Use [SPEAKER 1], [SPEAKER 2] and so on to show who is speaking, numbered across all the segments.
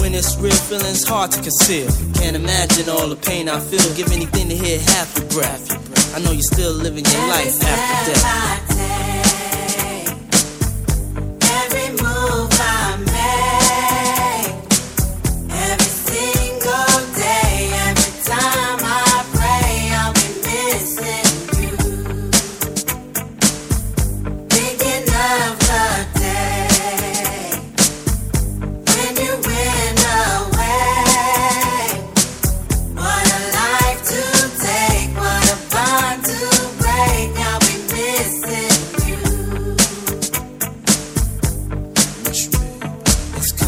[SPEAKER 1] When it's real, feeling's hard to conceal. Can't imagine all the pain I feel. Give anything to hear half your breath. I know you're still living your life after death.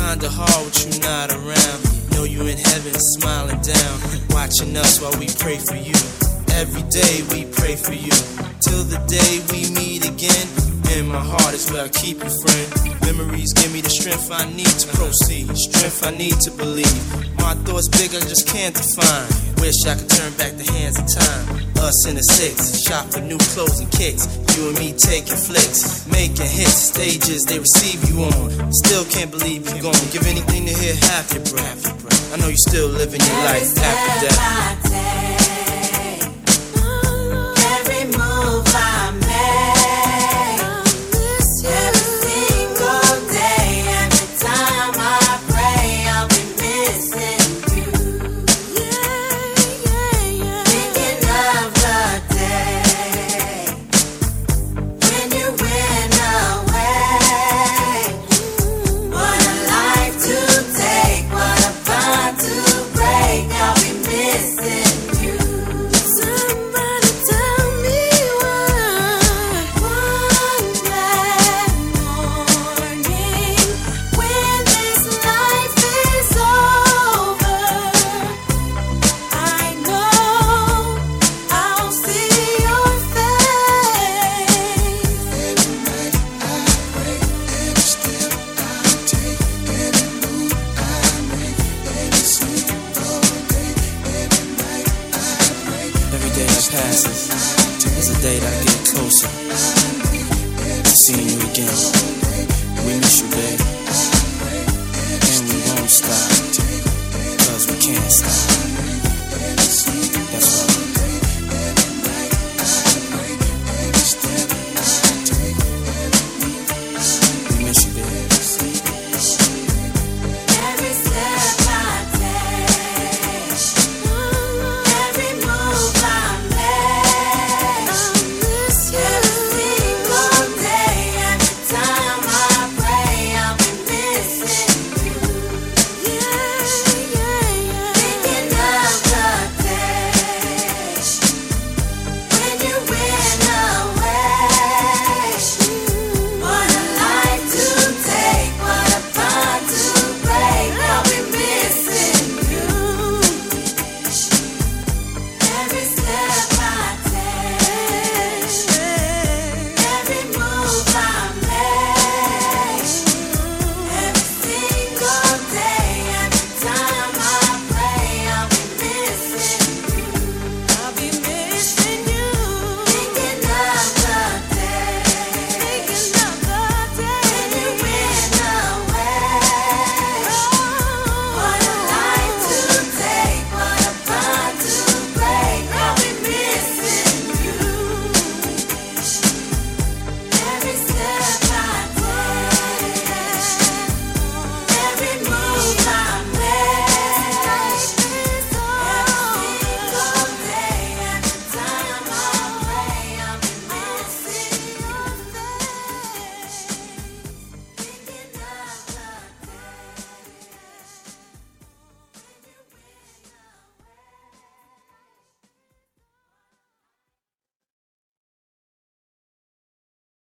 [SPEAKER 1] Kinda hard with you not around. Know you in heaven, smiling down, watching us while we pray for you. Every day we pray for you, till the day we meet again. In my heart is where I keep you, friend. Memories give me the strength I need to proceed, strength I need to believe. My thoughts big, I just can't define. Wish I could turn back the hands of time. Us in the six, shop for new clothes and kicks. You and me taking flicks, making hits, stages they receive you on. Still can't believe you're gone. Give anything to hear half your breath. I know you're still living your life after death. Passes is a day that I get closer to seeing you again. We miss you, babe. And we won't stop.